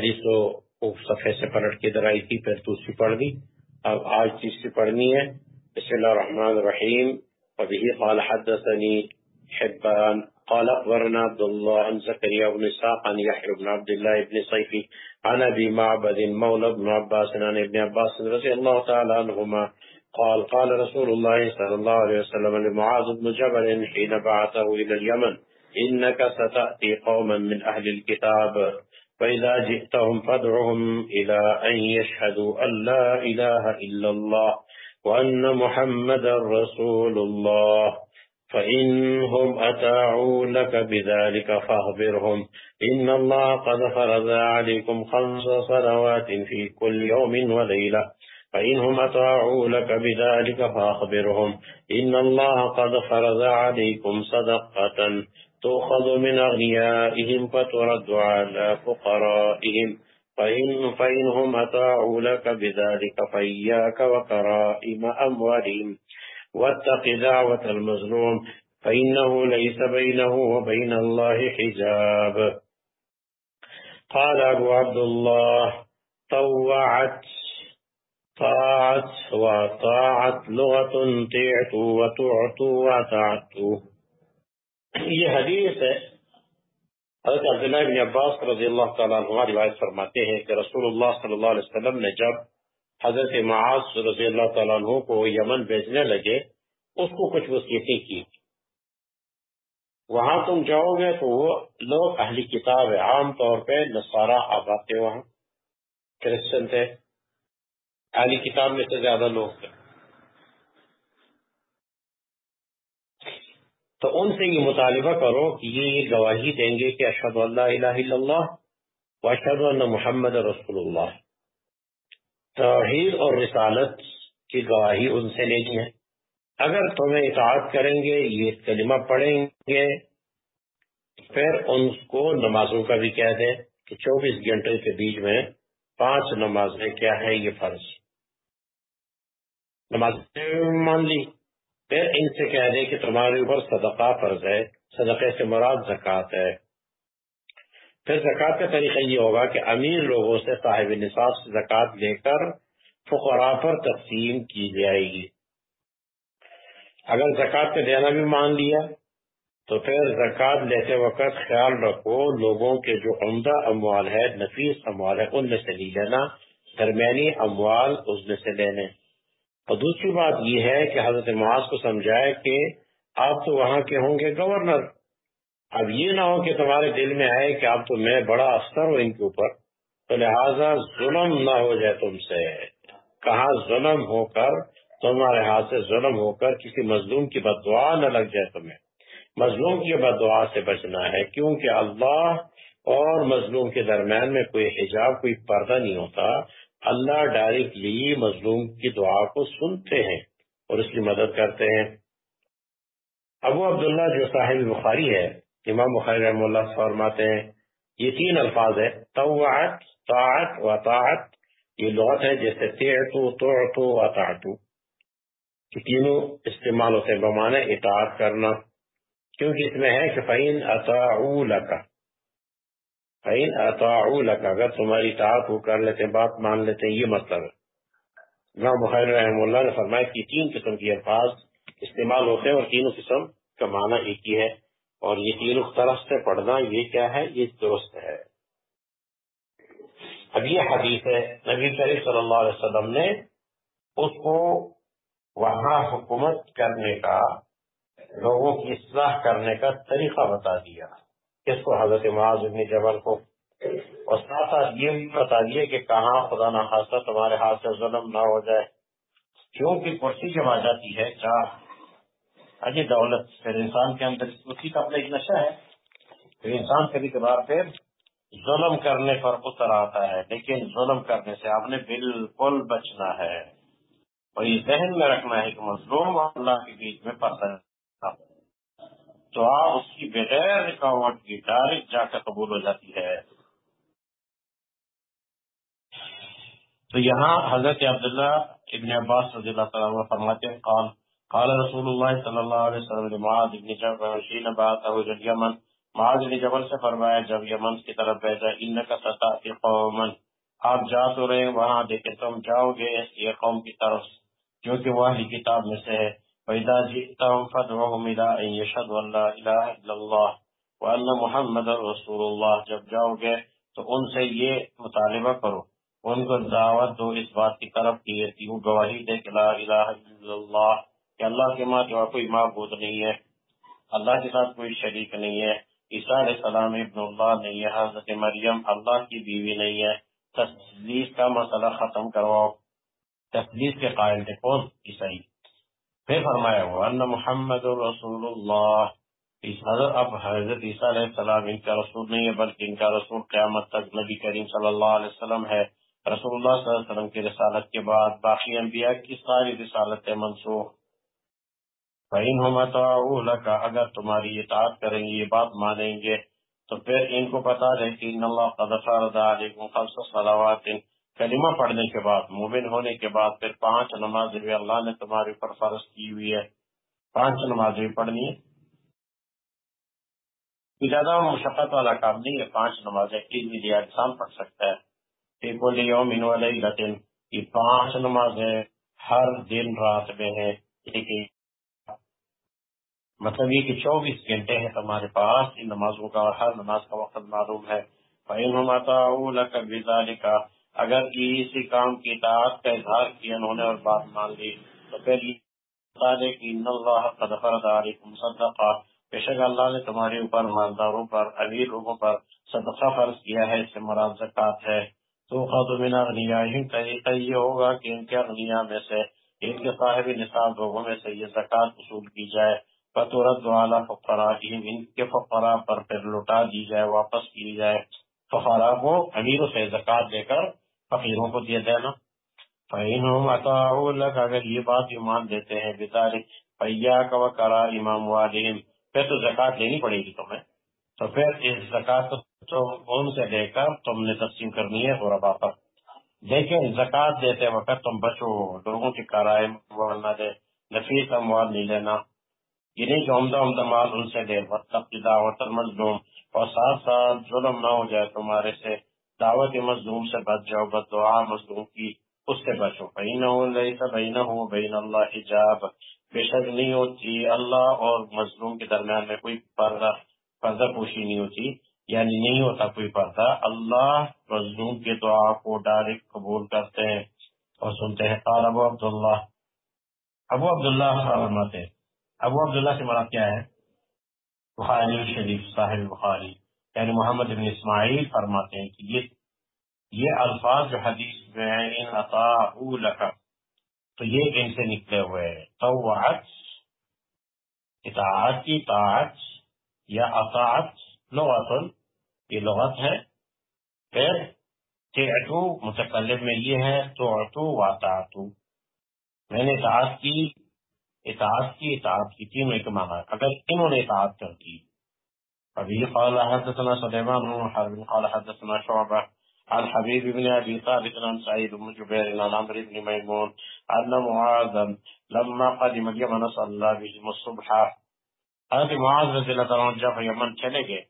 حدیث تو صفحے سے پلٹ کے درائی تھی، پھر دوسری پڑھ دی۔ اب آج تیسری پڑھنی ہے، بسم اللہ الرحمن الرحیم۔ وبه قال حدثني حبان۔ قال اخبرنا عبد الله عن زكريا بن اسحاق عن يحيى بن عبد الله بن صيفي عن ابي معبد مولى بن عباس عن ابن عباس رضي الله تعالى عنهما قال قال رسول الله صلى الله عليه وسلم لمعاذ بن جبل حين بعثه الى اليمن انك ستاتي قوما من اهل الكتاب۔ فإذا جئتهم فادعهم إلى أن يشهدوا أن لا إله إلا الله وأن محمد رسول الله فإنهم أتاعوا لك بذلك فاخبرهم إن الله قد فرض عليكم خمس صلوات في كل يوم وليلة فإنهم أتاعوا لك بذلك فاخبرهم إن الله قد فرض عليكم صدقة تؤخذ من أغنيائهم فترد على فقرائهم. فإن فإنهم أطاعوا لك بذلك فإياك وكرائم أموالهم. واتق دعوة المظلوم فإنه ليس بينه وبين الله حجاب. قال أبو عبد الله طوعت طاعت وطاعت لغة طيعت وتعت وتعت یہ حدیث ہے، حضرت عبداللہ بن عباس رضی اللہ تعالیٰ عنہ روایت فرماتے ہیں کہ رسول اللہ صلی اللہ علیہ وسلم نے جب حضرت معاذ رضی اللہ تعالیٰ عنہ کو یمن بھیجنے لگے، اس کو کچھ وصیتیں کی وہاں تم جاؤ گے تو وہ لوگ اہلی کتاب ہے، عام طور پہ نصارہ آباد تھے وہاں، کرسچن تھے۔ اہلی کتاب میں سے زیادہ لوگ تھے۔ تو ان سے یہ مطالبہ کرو کہ یہ گواہی دیں گے کہ اشد اللہ الہ الا اللہ و اشد اللہ محمد رسول اللہ۔ توحید اور رسالت کی گواہی ان سے لینی ہے اگر تمہیں اطاعت کریں گے، یہ کلمہ پڑھیں گے۔ پھر ان کو نمازوں کا بھی کہہ دیں کہ چوبیس گھنٹے کے بیچ میں پانچ نمازیں کیا ہے یہ فرض۔ نماز مان لی۔ پھر ان سے کہہ دے کہ تمہارے اوپر صدقہ فرض ہے، صدقے سے مراد زکوٰۃ ہے۔ پھر زکوٰۃ کا طریقہ یہ ہوگا کہ امیر لوگوں سے صاحب نصاب سے زکوٰۃ لے کر فقراء پر تقسیم کی جائے گی۔ اگر زکوٰۃ کا دینا بھی مان لیا، تو پھر زکوٰۃ لیتے وقت خیال رکھو، لوگوں کے جو عمدہ اموال ہے، نفیس اموال ہے، ان میں سے لی لینا، درمیانی اموال اس میں سے لینے اور دوسری بات یہ ہے کہ حضرت معاذ کو سمجھائے کہ آپ تو وہاں کے ہوں گے گورنر۔ اب یہ نہ ہو کہ تمہارے دل میں آئے کہ آپ تو میں بڑا اثر ہوں ان کے اوپر، تو لہٰذا ظلم نہ ہو جائے تم سے۔ کہاں ظلم ہو کر تمہارے ہاتھ سے ظلم ہو کر کسی مظلوم کی بد دعا نہ لگ جائے تمہیں؟ مظلوم کی بد دعا سے بچنا ہے، کیونکہ اللہ اور مظلوم کے درمیان میں کوئی حجاب، کوئی پردہ نہیں ہوتا۔ اللہ ڈائریکٹلی مظلوم کی دعا کو سنتے ہیں اور اس کی مدد کرتے ہیں۔ ابو عبداللہ جو صاحب بخاری ہے، امام بخاری رحم اللہ فرماتے ہیں، یہ تین الفاظ ہے طوعت، طاعت و طاعت، یہ لغت ہے جیسے تیعتو توعتو و طاعتو کہ تینوں استعمال ہوتے ہیں بمانے اطاعت کرنا۔ کیونکہ اس میں ہے کہ فَإِنْ أَطَاعُوا لَكَ فَإِنْ أَطَاعُوا اگر تمہاری اطاعت وہ کر لیتے، بات مان لیتے ہیں یہ مطلب ہے۔ امام بخاری رحم اللہ نے فرمایا کہ تین قسم کی الفاظ استعمال ہوتے ہیں اور تینوں قسم کا معنی ایک ہی ہے۔ اور یہ تینوں طرف سے پڑھنا یہ کیا ہے؟ یہ درست ہے۔ اب یہ حدیث ہے، نبی کریم صلی اللہ علیہ وسلم نے اس کو وہاں حکومت کرنے کا، لوگوں کی اصلاح کرنے کا طریقہ بتا دیا۔ اس کو حضرت معاذ بن جبل کو؟ اور ساتھ ساتھ یہ بھی بتا دیے کہ کہاں خدا نہ خاصہ تمہارے ہاتھ سے ظلم نہ ہو جائے۔ کیونکہ کرسی جب آ جاتی ہے چاہ اجی دولت پھر انسان کے اندر اسی کا اپنا ایک نشہ ہے۔ پھر انسان کبھی کبھار پھر ظلم کرنے پر اتر آتا ہے، لیکن ظلم کرنے سے آپ نے بالکل بچنا ہے۔ اور یہ ذہن میں رکھنا ہے کہ مظلوم اللہ کے بیچ میں پسند دعا اس کی بغیر رکاوٹ کی ڈائریکٹ جا کر قبول ہو جاتی ہے۔ تو یہاں حضرت عبداللہ ابن عباس رضی اللہ تعالیٰ فرماتے ہیں، قال قال رسول اللہ صلی اللہ علیہ وسلم لمعاذ ابن جبل حين بعثه الى اليمن معاذ نے جبل سے فرمایا، جب یمن کی طرف بھیجا ان کا سطح قومن آپ جا تو رہے، وہاں دیکھے تم جاؤ گے، یہ قوم کی طرف، جو کہ وہ کتاب میں سے ہے۔ پیدا جیتم فتحهم الى ان يشهد ان لا اله الا الله وان محمد رسول اللہ جب جاؤ گے تو ان سے یہ مطالبہ کرو۔ ان کو دعوت دو اس بات کی طرف کی وہ گواہی دے کہ لا الہ الا اللہ کہ اللہ کے ماں جو کوئی معبود نہیں ہے۔ اللہ کے ساتھ کوئی شریک نہیں ہے۔ عیسیٰ علیہ السلام ابن اللہ نہیں ہے۔ حضرت مریم اللہ کی بیوی نہیں ہے۔ تصدیق کا مسئلہ ختم کرواؤ۔ تصدیق کے قائل تھے۔ کون؟ عیسائی۔ پھر فرمایا ہوا ان محمد رسول اللہ حضرت اب حضرت عیسیٰ علیہ السلام ان کا رسول نہیں ہے، بلکہ ان کا رسول قیامت تک نبی کریم صلی اللہ علیہ وسلم ہے۔ رسول اللہ صلی اللہ علیہ وسلم کی رسالت کے بعد باقی انبیاء کی ساری رسالتیں منسوخ۔ فَإِنْهُمْ لَكَ۔ اگر تمہاری اطاعت کریں گے، یہ بات مانیں گے، تو پھر ان کو پتا رہے کہ ان اللہ قد فرض علیکم خمس صلوات کلمہ پڑھنے کے بعد، مومن ہونے کے بعد پھر پانچ نماز بھی اللہ نے تمہارے اوپر فرض کی ہوئی ہے۔ پانچ نماز بھی پڑھنی ہے زیادہ مشقت والا کام نہیں ہے، پانچ نمازیں تین بھی انسان پڑھ سکتا ہے۔ ایک یوم لطن یہ پانچ نمازیں ہر دن رات میں ہے مطلب یہ کہ چوبیس گھنٹے ہیں تمہارے پاس ان نمازوں کا، اور ہر نماز کا وقت معلوم ہے۔ کا اگر کسی کام کی اطاعت کا اظہار کیا انہوں نے اور بات مان لی، تو پھر یہ بے شک اللہ نے تمہارے اوپر، مالداروں پر، امیر لوگوں پر صدقہ فرض کیا ہے، اس سے مراد زکات ہے۔ تو خاتمین اغنیا طریقہ یہ ہوگا کہ ان کے اغنیا میں سے، ان کے صاحب نصاب لوگوں میں سے یہ زکات وصول کی جائے۔ بطورت والا فقرا ان کے فقرا پر پھر لوٹا دی جائے، واپس کی جائے۔ فقرا کو امیروں سے زکات دے کر فقیروں کو دیا دینا فَإِنْهُمْ اگر یہ بات ایمان دیتے ہیں بتاری پیا کا کرا امام والم پھر تو زکات لینی پڑے گی تمہیں۔ تو پھر اس زکات تو ان سے لے کر تم نے تقسیم کرنی ہے غربا پر؟ لیکن زکات دیتے وقت تم بچو، لوگوں کی کرائے نہ دے، نفیس اموال نہیں لینا۔ یہ نہیں کہ عمدہ عمدہ مال ان سے دے مطلب دعوت مظلوم اور ساتھ ساتھ ظلم نہ ہو جائے تمہارے سے۔ دعوت مظلوم سے بچ جاؤ بد دعا مظلوم کی، اس سے بچو۔ بہین ہو بہین اللہ حجاب۔ بے شک نہیں ہوتی اللہ اور مظلوم کے درمیان میں کوئی پردہ پردہ پوشی نہیں ہوتی۔ یعنی نہیں ہوتا کوئی پردہ۔ اللہ مظلوم کے دعا کو ڈائریکٹ قبول کرتے ہیں اور سنتے ہیں۔ قال ابو عبداللہ۔ ابو عبداللہ فرماتے ابو عبداللہ سے مراد کیا ہے؟ بخاری شریف، صاحب بخاری۔ یعنی محمد بن اسماعیل فرماتے ہیں کہ یہ یہ الفاظ جو حدیث میں ان عطا تو یہ ان سے نکلے ہوئے ہیں۔ طوعت، اطاعت کی طاعت یا اطاعت، لغت، یہ لغت ہے۔ پھر تعتو متکلم میں یہ ہے تو اتو و میں نے اطاعت کی اطاعت کی اطاعت کی تینوں ایک مانا اگر انہوں نے اطاعت کر دی ابھی قال حدثنا سلیمان بن حرب، قال حدثنا شعبہ عن حبيب بن أبي ثابت عن سعيد بن جبير، عن عمرو بن ميمون، أن معاذا لما قدم اليمن صلى بهم الصبح. حضرت معاذ رضی اللہ تعالیٰ جب یمن چلے گئے،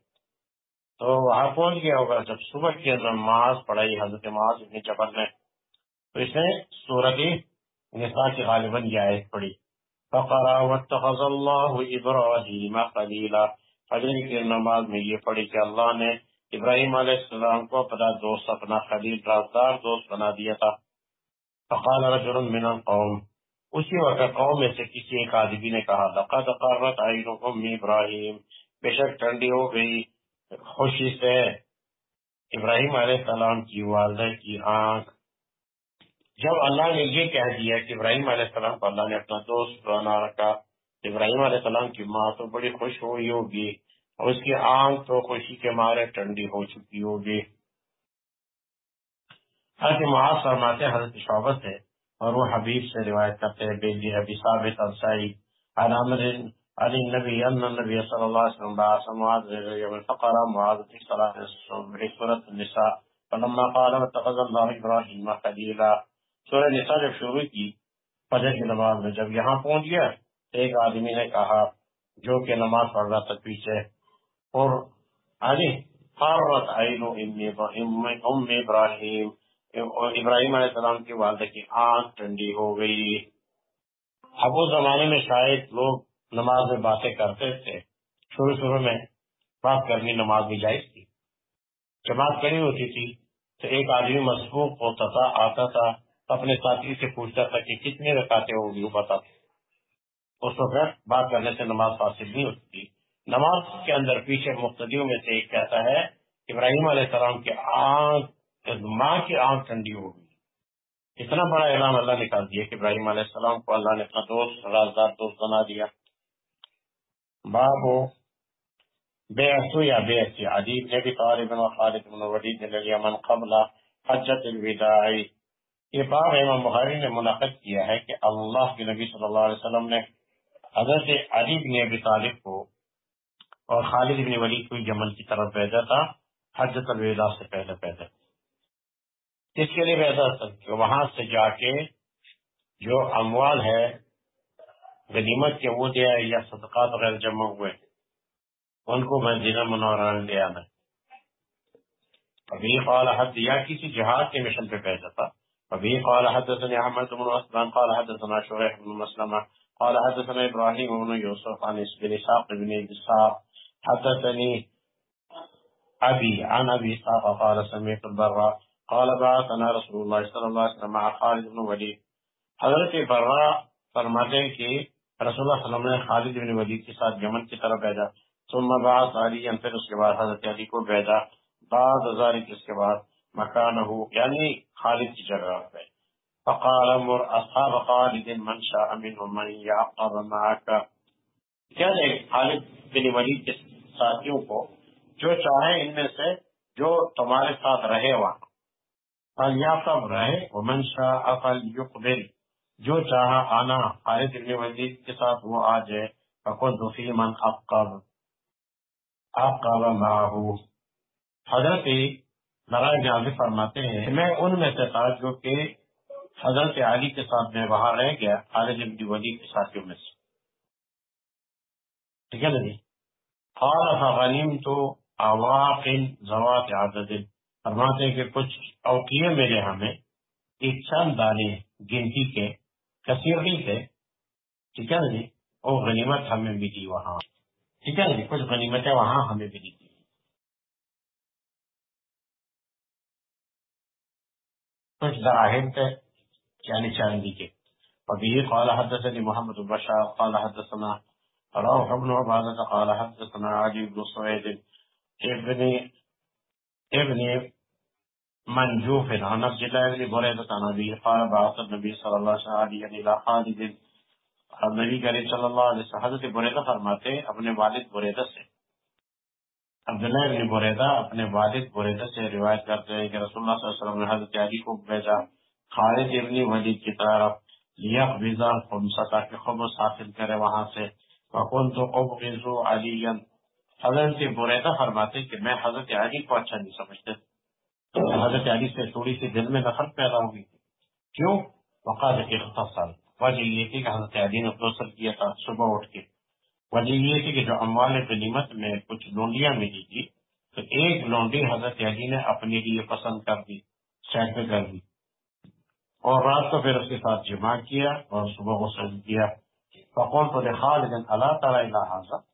تو وہاں پہنچ گیا ہوگا۔ جب صبح کے اندر نماز پڑھائی حضرت معاذ ابن جبل نے تو اس نے سورت نساء کی غالباً یہ آیت پڑھی۔ فقرا واتخذ الله ابراهيم خليلا۔ فجر کی نماز میں یہ پڑھی کہ اللہ نے ابراہیم علیہ السلام کو اپنا دوست، اپنا خلیل، رازدار دوست بنا دیا تھا۔ فقال رجل من القوم۔ اسی وقت قوم میں سے کسی ایک آدمی نے کہا، لقد قرت عینکم ابراہیم۔ بے شک ٹھنڈی ہو گئی، خوشی سے۔ ابراہیم علیہ السلام کی والدہ کی آنکھ۔ جب اللہ نے یہ کہہ دیا کہ ابراہیم علیہ السلام کو اللہ نے اپنا دوست بنا رکھا ابراہیم علیہ السلام کی ماں تو بڑی خوش ہوئی ہوگی اور اس کی آنکھ تو خوشی کے مارے ٹھنڈی ہو چکی ہوگی۔ حضرت معاذ فرماتے حضرت شعبت ہے اور وہ حبیب سے روایت کرتے ہیں بیلی ابی ثابت انسائی عن عمر علی النبی، ان النبی صلی اللہ علیہ وسلم باعث معاذ یوم فقر معاذ فی صلاة الصبح، سورة النساء، فلما قال واتخذ اللہ ابراہیم خلیلا سورہ نساء جب شروع کی، فجر کی نماز میں جب یہاں پہنچ گیا ایک آدمی نے کہا، جو کہ نماز پڑھ رہا تھا پیچھے، اور عین ام ابراہیم ابراہیم علیہ السلام کی والدہ کی آنکھ ٹھنڈی ہو گئی۔ اب اس زمانے میں شاید لوگ نماز میں باتیں کرتے تھے۔ شروع شروع میں بات کرنی نماز بھی جائز تھی۔ جماعت کری ہوتی تھی تو ایک آدمی مصروف ہوتا تھا، آتا تھا، اپنے ساتھی سے پوچھتا تھا کہ کتنی رکاتے ہوگی، وہ بتا اس وقت بات کرنے سے نماز فاصل نہیں ہوتی نماز کے اندر پیچھے مقتدیوں میں سے ایک کہتا ہے، ابراہیم علیہ السلام کی آنکھ، ماں کی آنکھ ٹھنڈی ہو گئی۔ اتنا بڑا اعلان اللہ نے کر دیا کہ ابراہیم علیہ السلام کو اللہ نے اپنا دوست، رازدار دوست بنا دیا۔ بابو بے اصو یا بے اسی عدیب نے بھی طالب و خالد بن ولید نے من قبل حجت الوداع یہ باب امام بخاری نے منعقد کیا ہے کہ اللہ کے نبی صلی اللہ علیہ وسلم نے حضرت علی بن ابی طالب کو اور خالد بن ولید کو جمل کی طرف بھیجا تھا حجت الوداع سے پہلے پہلے اس کے لیے بھیجا تھا کہ وہاں سے جا کے جو اموال ہے، غنیمت کے وہ دیا یا صدقات وغیرہ جمع ہوئے، ان کو مدینہ منورہ نے لے آنا۔ ابھی قال حد، یا کسی جہاد کے مشن پہ بھیجا تھا۔ ابھی قال حدثني احمد بن عثمان، قال حدثنا شريح بن مسلمة قال حدثنا ابراهيم بن يوسف عن بن اسحاق بن اسحاق حدثني ابي عن ابي اسحاق قال سمعت البراء قال بعثنا رسول الله صلى الله عليه وسلم مع خالد بن وليد حضرت براء فرماتے ہیں کہ رسول اللہ صلی اللہ علیہ وسلم نے خالد بن ولید کے ساتھ یمن کی طرف بھیجا ثم بعث علی پھر اس کے بعد حضرت علی کو بھیجا بعد ہزار اس کے بعد مکان ہو یعنی خالد کی جگہ پہ فقال امر، اصحاب خالد، من شاء منهم من يعقب معك. کیا دے خالد بن ولید کے ساتھیوں کو، جو چاہے ان میں سے جو تمہارے ساتھ رہے وہاں۔ فلیعقب رہے، ومن شاء فلیقبل جو چاہا آنا، خالد ابن ولید کے ساتھ وہ آ جائے فقد فی من اقب اقب معه۔ حضرت نرائن عالی فرماتے ہیں، میں ان میں سے تھا جو کہ حضرت علی کے ساتھ میں وہاں رہ گیا خالد ابن ولید کے ساتھیوں میں سے۔ ٹھیک ہے نا جی؟ قال فغنیم تو اواقن زوات عدد۔ فرماتے ہیں کہ کچھ اوقیے ملے ہمیں ایک چند دانے گنتی کے کثیر نہیں تھے۔ ٹھیک ہے نا جی؟ وہ غنیمت ہمیں بھی دی وہاں۔ ٹھیک ہے نا جی؟ کچھ غنیمتیں وہاں ہمیں بھی دی کچھ دراہم تھے۔ یعنی چاندی کے۔ ابھی قال حدثني محمد البشار قال حدثنا روح بن عبادة، قال حدثنا علي بن سعيد ابن ابن منجوف عن عبد الله بن بريدة عن أبي قال بعث النبي صلى الله عليه وسلم إلى خالد. نبی کریم صلی اللہ علیہ وسلم حضرت بریدہ فرماتے اپنے والد بریدہ سے۔ عبداللہ بن بریدہ اپنے والد بریدہ سے روایت کرتے ہیں کہ رسول اللہ صلی اللہ علیہ وسلم نے حضرت علی کو بھیجا۔ خالد ابن ولید کی طرف لیق ویزا تاکہ خمس حاصل کرے وہاں سے۔ وقل تو ابغض حضرت بریدہ فرماتے کہ میں حضرت علی کو اچھا نہیں سمجھتے حضرت علی سے تھوڑی سی دل میں نفرت پیدا ہوگی کیوں؟ وقات اختصر وجہ یہ تھی کہ حضرت علی نے فروسر کیا تھا، صبح اٹھ کے۔ وجہ یہ تھی کہ جو اموال غنیمت میں کچھ لونڈیاں ملی تھی، تو ایک لونڈی حضرت علی نے اپنے لیے پسند کر دی، سیٹ پہ کر دی۔ اور رات کو پھر اس کے ساتھ جمع کیا اور صبح کو سج کیا۔ فقول تو خالد اللہ تعالیٰ حاضر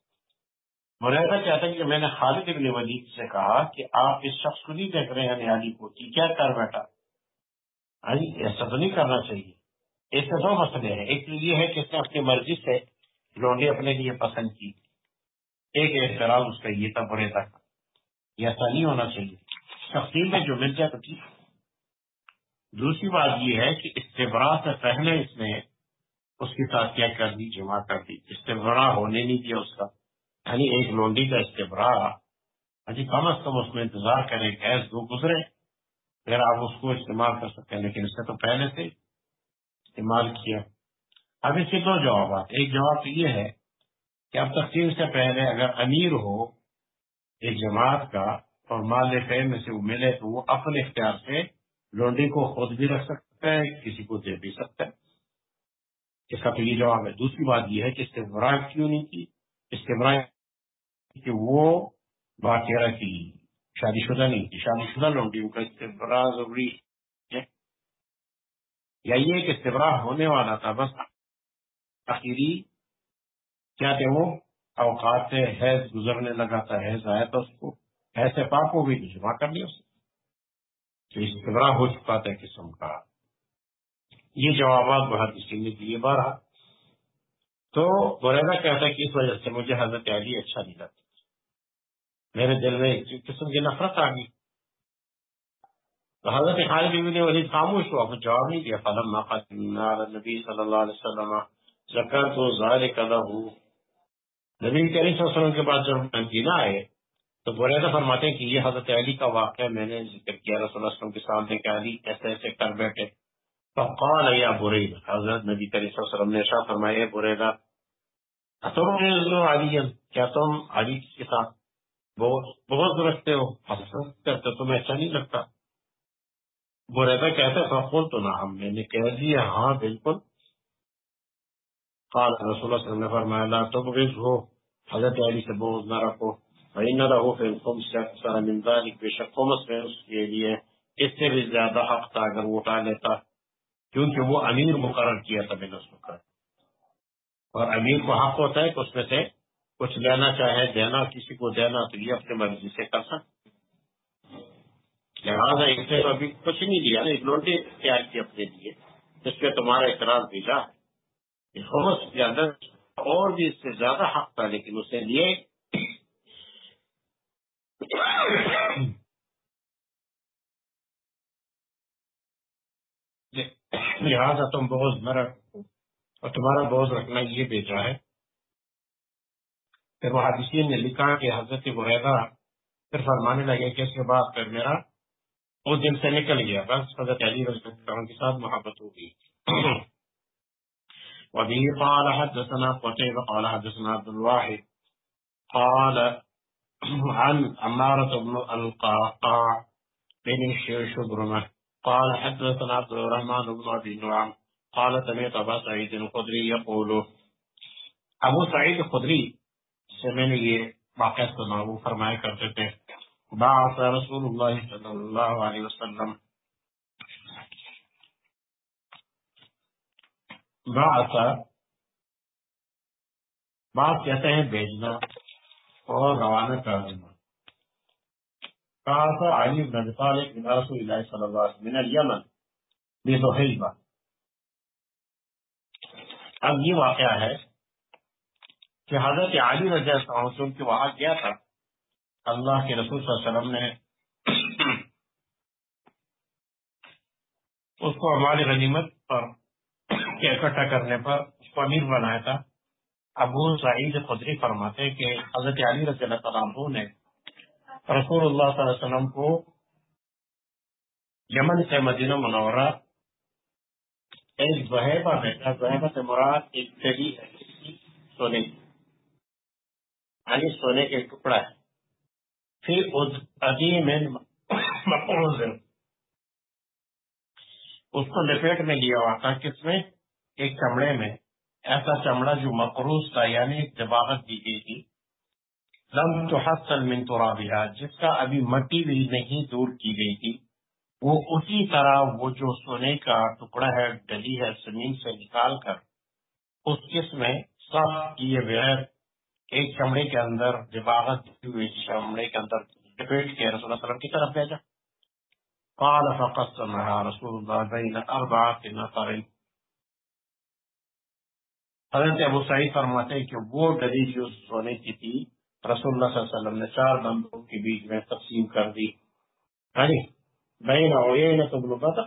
مریضہ کہتا ہے کہ میں نے خالد ابن ولید سے کہا کہ آپ اس شخص کو نہیں دیکھ رہے ہیں علی کو کہ کیا کر بیٹھا ایسا تو نہیں کرنا چاہیے۔ اس دو مسئلے ہیں۔ ایک یہ ہے کہ اس نے اپنی مرضی سے لونڈی اپنے لیے پسند کی۔ ایک احترام اس کا یہ تھا برے تک ایسا نہیں ہونا چاہیے۔ تقسیم میں جو مل جائے تو ٹھیک۔ دوسری بات یہ ہے کہ استبرا سے پہلے اس نے اس کے ساتھ کیا کر دی، جمع کر دی۔ استبرا ہونے نہیں دیا اس کا۔ یعنی ایک لونڈی کا استبرا ہاں جی کم از کم اس میں انتظار کریں گیس دو گزرے، پھر آپ اس کو استعمال کر سکتے ہیں۔ لیکن اس نے تو پہلے سے استعمال کیا۔ اب اس کے دو جوابات۔ ایک جواب تو یہ ہے کہ اب تقسیم سے پہلے اگر امیر ہو ایک جماعت کا اور مال فہ میں سے وہ ملے تو وہ اپنے اختیار سے لونڈی کو خود بھی رکھ سکتا ہے، کسی کو دے بھی سکتا ہے۔ اس کا تو یہ جواب ہے۔ دوسری بات یہ ہے کہ استعمال کیوں نہیں کی؟ استعمال کہ وہ باقیرہ کی شادی شدہ نہیں تھی شادی شدہ لوگوں کا استبراہ ضروری ہے۔ یا یہ کہ استبراہ ہونے والا تھا، بس آخری کیا تھے وہ اوقات سے حیض گزرنے لگا تھا، حیض آیا تھا اس کو۔ ایسے پاک ہو گئی جمع کر لیا اس تو استبراہ ہو چکا تھا قسم کا۔ یہ جوابات بہت اسی نے دیے بارہ تو بریدا کہتا ہے کہ اس وجہ سے مجھے حضرت علی اچھا نہیں لگتا۔ میرے دل میں قسم کی نفرت آ گئی۔ تو حضرت خالد بن ولید خاموش ہوا کچھ جواب نہیں دیا۔ فلم نبی صلی اللہ علیہ وسلم زکر تو ظاہر کدا ہوں نبی کریم صلی اللہ علیہ وسلم کے بعد جب مدینہ آئے تو بریدا فرماتے ہیں کہ یہ حضرت علی کا واقعہ میں نے ذکر کیا، رسول اللہ علیہ وسلم کے سامنے کہ علی ایسے ایسے کر بیٹھے۔ فقال یا برید حضرت نبی کریم صلی اللہ علیہ وسلم نے شاہ فرمایا بریدا تم علی؟ کیا تم علی کے ساتھ بہت بہت رکھتے ہو؟ کرتے تمہیں اچھا نہیں لگتا؟ بریدا کہتے فقول تو نہ، ہم میں نے کہہ دیا۔ ہاں بالکل۔ قال رسول اللہ صلی اللہ علیہ وسلم نے فرمایا، لا تبغض ہو حضرت علی سے بغض نہ رکھو۔ فإن له في الخمس أكثر من ذلك بے شک خمس میں اس کے لیے۔ اس سے بھی زیادہ حق تھا اگر وہ اٹھا لیتا، کیونکہ وہ امیر مقرر کیا تھا بے نسل کا۔ اور امیر کو حق ہوتا ہے کہ اس میں سے کچھ لینا چاہے، دینا، کسی کو دینا تو یہ اپنے مرضی سے کر سکتے لہٰذا اس نے تو ابھی کچھ نہیں دیا ایک لوٹے تیار کی اپنے لیے، جس پہ تمہارا اعتراض بھیجا خمس کے اندر اور بھی اس سے زیادہ حق تھا، لیکن اسے لیے لہٰذا تم بہت نہ رکھو اور تمہارا بہت رکھنا یہ بیچا ہے۔ پھر وہ حادثین نے لکھا کہ حضرت بریدہ پھر فرمانے لگے کہ اس کے بعد پھر میرا اس دن سے نکل گیا۔ بس حضرت علی رضی اللہ عنہ کے ساتھ محبت ہو گئی۔ وبه قال حدثنا قتيبة قال حدثنا عبد الواحد قال عن عمارة بن القعقاع بن شبرمة قال حدثنا عبد الرحمن بن أبي نعم. قال سمعت أبا سعيد الخدري يقول ابو سعید خدری سے میں نے یہ واقعہ سنا وہ فرمایا کرتے تھے، بعث رسول اللہ صلی اللہ علیہ وسلم بعث بعث کہتے ہیں بھیجنا۔ اور روانہ کر دینا کہا تھا علی بن ابی طالب بن رسول اللہ صلی اللہ علیہ وسلم من الیمن۔ بذحیبہ اب یہ واقعہ ہے کہ حضرت علی رضی اللہ عنہ چونکہ وہاں گیا تھا۔ اللہ کے رسول صلی اللہ علیہ وسلم نے اس کو ہماری غنیمت پر اکٹھا کرنے پر اس کو امیر بنایا تھا۔ ابو سعید خدری فرماتے ہیں کہ حضرت علی رضی اللہ تعالیٰ عنہ نے رسول اللہ صلی اللہ علیہ وسلم کو یمن سے مدینہ منورہ ایک زہیبہ بھیجا زہیبہ سے مراد ایک تری ہے سونے یعنی سونے کے ٹکڑا ہے۔ پھر اس عظیم مقروض اس کو لپیٹ میں لیا ہوا تھا، کس میں؟ ایک چمڑے میں۔ ایسا چمڑا جو مقروض تھا یعنی جباغت دی گئی تھی، لم تو حسن من تو جس کا ابھی مٹی بھی نہیں دور کی گئی تھی، وہ اسی طرح وہ جو سونے کا ٹکڑا ہے، ڈلی ہے، زمین سے نکال کر اس قسم میں صاف کیے بغیر ایک چمڑے کے اندر جباغت دی ہوئی چمڑے کے اندر لپیٹ کے رسول اللہ وسلم کی طرف بھیجا۔ قال فقسمها رسول الله بين أربعة نفر حضرت ابو سعید فرماتے ہیں کہ وہ ڈلی جو سونے کی تھی، رسول اللہ صلی اللہ علیہ وسلم نے چار بندوں کے بیچ میں تقسیم کر دی۔ ہاں جی؟ بین اویین تبن بدر،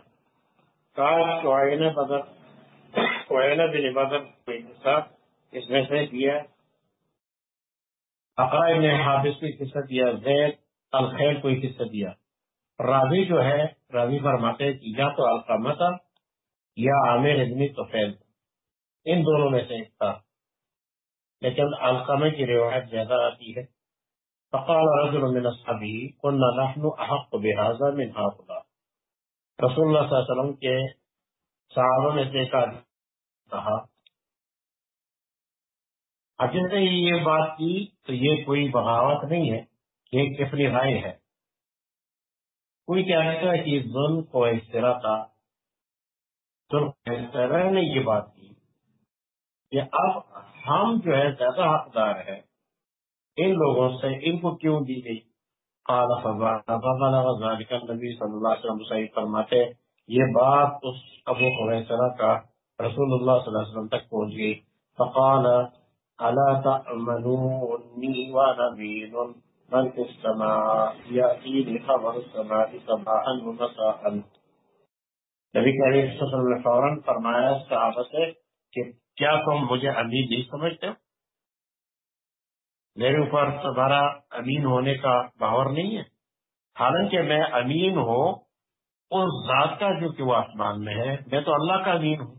کاش اویین بدر اویین بن بدر کوئی حصہ اس میں سے دیا اقرا ابن حافظ کو حصہ دیا، زید الخیر کو حصہ دیا۔ راوی جو ہے، راوی فرماتے ہیں کہ یا تو القامتا یا عامر ابن توفیل ان دونوں میں سے ایک تھا۔ لیکن علقمہ کی روایت زیادہ آتی ہے۔ فقال رجل من اصحابه قلنا نحن احق بهذا من هؤلاء۔ رسول اللہ صلی اللہ علیہ وسلم کے صحابہ میں سے ایک کہا، اب جس نے یہ بات کی تو یہ کوئی بغاوت نہیں ہے، یہ اپنی رائے ہے۔ کوئی کہتا ہے کہ ظلم کو اس طرح تھا۔ ظلم نے یہ بات کی کہ اب ہم جو ہے زیادہ حقدار ہے ان لوگوں سے ان کو کیوں دی گئی؟ قال صلی اللہ علیہ وسلم صحیح فرماتے یہ بات اس ابو حریرہ کا رسول اللہ صلی اللہ علیہ وسلم تک پہنچ گئی۔ فقال، الا تأمنوني وانا من في السماء يأتيني خبر السماء صباحا ومساء نبی کریم صلی اللہ علیہ وسلم نے فوراً فرمایا صحابہ سے کہ کیا تم مجھے امین نہیں سمجھتے ہو؟ میرے اوپر تمہارا امین ہونے کا باور نہیں ہے۔ حالانکہ میں امین ہوں، اس ذات کا جو کہ وہ آسمان میں ہے، میں تو اللہ کا امین ہوں۔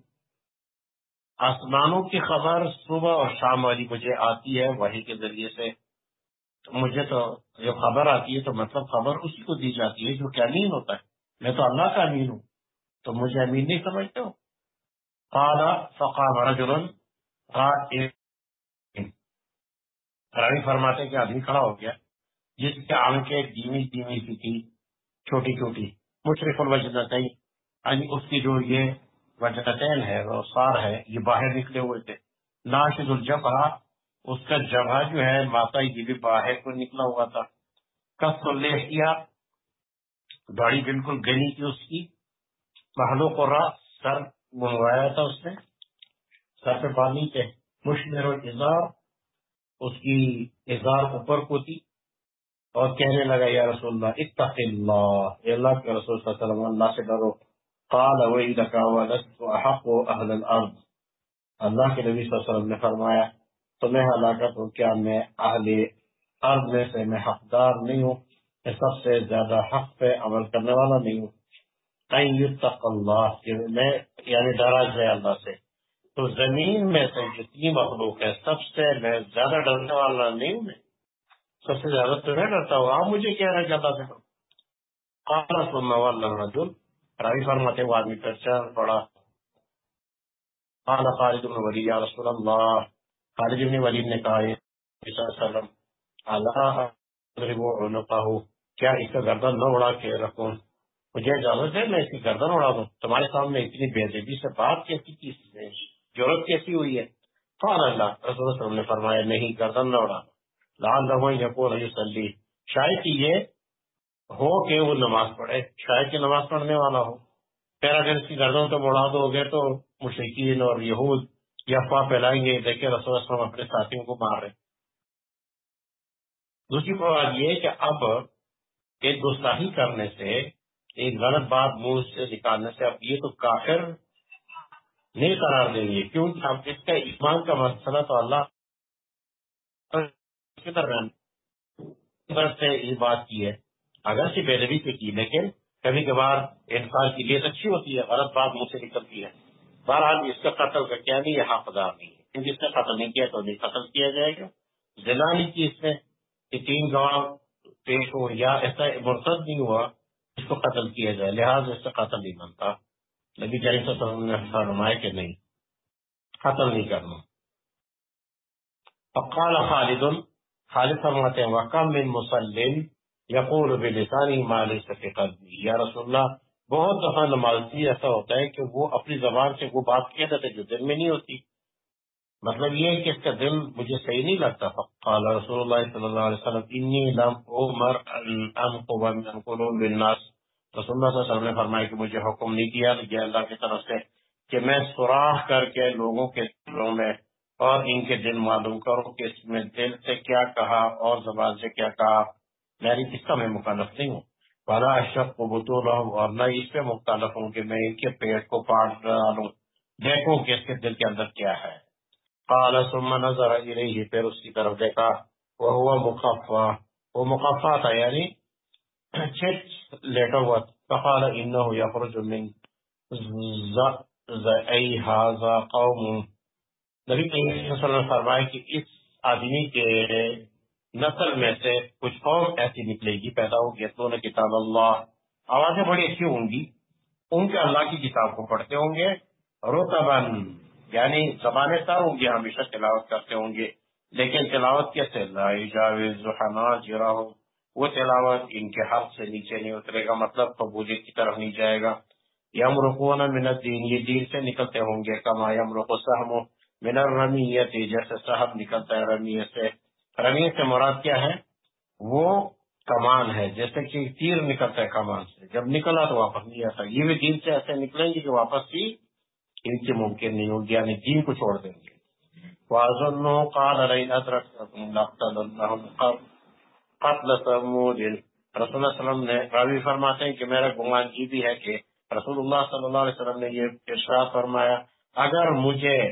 آسمانوں کی خبر صبح اور شام والی مجھے آتی ہے وہی کے ذریعے سے۔ مجھے تو جو خبر آتی ہے، تو مطلب خبر اسی کو دی جاتی ہے جو کہ امین ہوتا ہے۔ میں تو اللہ کا امین ہوں۔ تو مجھے امین نہیں سمجھتے ہو؟ قال فقام رجل راوی فرماتے کہ آدمی کھڑا ہو گیا، جس کے آنکھیں دھیمی دھیمی سی تھی چھوٹی چھوٹی، مشرف الوجنتین یعنی اس کی جو یہ وجنتین ہے، وہ سار ہے، یہ باہر نکلے ہوئے تھے. ناشد الجبہ، اس کا جبہ جو ہے ماتا یہ بھی باہر کو نکلا ہوا تھا. کس تو لے کیا گاڑی بالکل گلی تھی اس کی. محلوں کو راہ سر منگوایا تھا اس نے۔ سر پہ پانی تھے مشمر اظہار۔ اس کی اظہار اوپر کو تھی اور کہنے لگا، یا رسول اللہ، اتق اللہ۔ اے اللہ کے رسول صلی اللہ علیہ وسلم، اللہ سے ڈرو۔ قال وعدك ولست احق اهل الارض۔ اللہ کے نبی صلی اللہ علیہ وسلم نے فرمایا، تمہیں ہلاکت ہو، کیا میں اہل ارض میں سے، میں حقدار نہیں ہوں، میں سب سے زیادہ حق پہ عمل کرنے والا نہیں ہوں۔ اللہ میں یعنی ڈرا جائے اللہ سے۔ تو زمین میں سے جتنی مخلوق ہے سب سے میں زیادہ ڈرنے والا نہیں ہوں سب سے زیادہ تو میں ڈرتا ہوں۔ آپ مجھے کیا رہا اللہ سے قال ثم والله الرجل راوی فرماتے وہ آدمی پر چل پڑا۔ قال خالد بن ولید، یا رسول اللہ، خالد بن ولید نے کہا صلی اللہ علیہ وسلم، اللہ اضربوا کیا اس کا گردن نہ اڑا کے رکھوں؟ مجھے اجازت ہے، میں اس کی گردن اڑا دوں تمہارے سامنے اتنی بے ادبی سے بات کیسی کی ضرورت کیسی ہوئی ہے؟ فان اللہ، رسول اللہ وسلم نے فرمایا، نہیں، گردن نہ اڑا لال رہو یقول سلی شاید کہ یہ ہو کہ وہ نماز پڑھے، شاید کہ نماز پڑھنے والا ہو۔ پھر اگر اس کی گردن تو اڑا دو گے تو مشرقین اور یہود یہ افواہ پھیلائیں گے۔ دیکھے رسول اللہ وسلم اپنے ساتھیوں کو مار رہے دوسری بات یہ کہ اب ایک گستاخی کرنے سے ایک غلط بات منہ سے نکالنے سے اب یہ تو کافر نہیں قرار دیں گے، کیونکہ اب اس کا ایمان کا مسئلہ تو اللہ سے یہ بات کی ہے۔ اگر سے بے سے کی، لیکن کبھی کبھار انسان کی لیے اچھی ہوتی ہے، غلط بات منہ سے نکلتی ہے۔ بہرحال اس کا قتل کا کیا نہیں یہ حقدار نہیں ہے۔ کیونکہ اس کا قتل نہیں کیا تو نہیں قتل کیا جائے گا۔ ضلع نہیں کی اس میں کہ تین گواہ پیش ہو یا ایسا مرتد نہیں ہوا اس کو قتل کیا جائے، لہٰذا اس سے قتل نہیں بنتا۔ نبی کریم صلی اللہ علیہ وسلم نے فرمایا کہ نہیں، قتل نہیں کرنا۔ فقال خالد خالد فرماتے ہیں وکم من مسلم یقول بلسانی ما ليس قلبی یا رسول اللہ، بہت دفعہ نمازی ایسا ہوتا ہے کہ وہ اپنی زبان سے وہ بات کہہ دیتے جو دل میں نہیں ہوتی۔ مطلب یہ کہ اس کا دل مجھے صحیح نہیں لگتا۔ قال رسول اللہ صلی اللہ علیہ وسلم، انی لم عمر ان قوم من قلوب الناس. رسول اللہ صلی اللہ علیہ وسلم نے فرمایا کہ مجھے حکم نہیں کیا گیا اللہ کی طرف سے کہ میں سوراخ کر کے لوگوں کے دلوں میں اور ان کے دل معلوم کروں کہ اس میں دل سے کیا کہا اور زبان سے کیا کہا۔ میری کس کا میں مکلف نہیں ہوں۔ بڑا اشرف کو بطور رہوں اور نہ اس پہ مختلف ہوں کہ میں ان کے پیٹ کو پاٹ ڈالوں۔ دیکھوں کہ اس کے دل کے اندر کیا ہے۔ قال، ثم نظر الیہ پھر اس کی طرف دیکھا وہ ہوا مخفا، وہ مخفا تھا یعنی چھٹ لیٹا ہوا فقال انه يخرج من زئی هذا قوم۔ نبی کریم صلی اللہ علیہ وسلم فرمایا کہ اس آدمی کے نسل میں سے کچھ قوم ایسی نکلے گی، پیدا ہوگی تو نے کتاب اللہ۔ آوازیں بڑی اچھی ہوں گی۔ ان کے اللہ کی کتاب کو پڑھتے ہوں گے۔ روتبن یعنی زبانیں تر ہوں گی، ہمیشہ تلاوت کرتے ہوں گے۔ لیکن تلاوت کیسے وہ تلاوت ان کے حق سے نیچے نہیں اترے گا مطلب قبولیت کی طرف نہیں جائے گا۔ یم رقون من الدین، یہ دین سے نکلتے ہوں گے، کما یم رقو سہم من الرمیت، جیسے صاحب نکلتا ہے رمیت سے۔ رمیت سے مراد کیا ہے؟ وہ کمان ہے، جیسے کہ تیر نکلتا ہے کمان سے۔ جب نکلا تو واپس نہیں آتا۔ یہ بھی دین سے ایسے نکلیں گے کہ واپس بھی ان کی ممکن نہیں ہوگی یعنی دین کو چھوڑ دیں گے۔ قتل رسول اللہ علیہ وسلم نے راوی فرماتے ہیں کہ میرا گمان یہ بھی ہے کہ رسول اللہ صلی اللہ علیہ وسلم نے یہ ارشاد فرمایا، اگر مجھے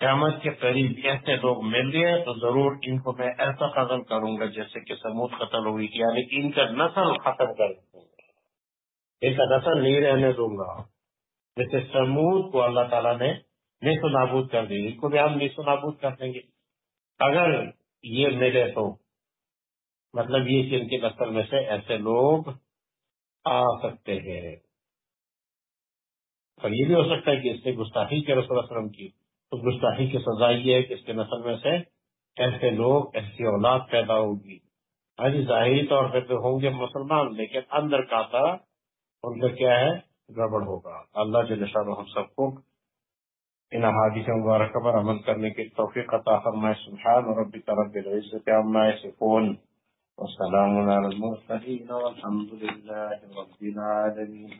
قیامت کے قریب ایسے لوگ مل گئے تو ضرور ان کو میں ایسا قتل کروں گا جیسے کہ سمود قتل ہوئی یعنی ان کا نسل ختم کر دوں گا۔ ان کا نسل نہیں رہنے دوں گا۔ جیسے سمود کو اللہ تعالیٰ نے نیس و نابود کر دی، ان کو بھی ہم نیس و نابود کر دیں گے۔ اگر یہ ملے تو مطلب یہ کہ ان کی نسل میں سے ایسے لوگ آ سکتے ہیں۔ اور یہ بھی ہو سکتا ہے کہ اس نے گستاخی کے رسول وسلم کی۔ تو گستاخی کی سزا یہ ہے کہ اس کے نسل میں سے ایسے لوگ، ایسی اولاد پیدا ہوگی۔ ہاں جی ظاہری طور پہ تو ہوں گے مسلمان، لیکن اندر کا تھا ان کا کیا ہے؟ گڑبڑ ہوگا۔ اللہ جل شاہ ہم سب کو ان حادث مبارکہ پر عمل کرنے کی توفیق عطا فرمائے۔ سبحان ربک طرف العزت عما یصفون۔ والسلام علی المرسلین والحمد للہ رب العالمین۔